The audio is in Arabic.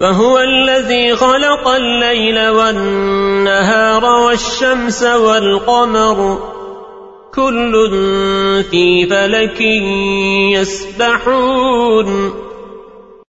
فهو الذي خلق الليل والنهار والشمس والقمر. كل في فلك يسبحون.